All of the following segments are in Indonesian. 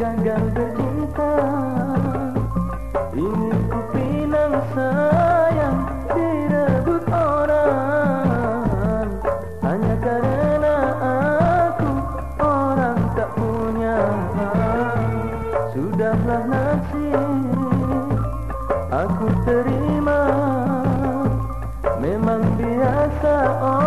gagal bercinta Ini ku bilang sayang direbut orang. Hanya karena aku orang tak punya Sudahlah nasib aku terima. Memang biasa orang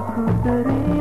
कुतरी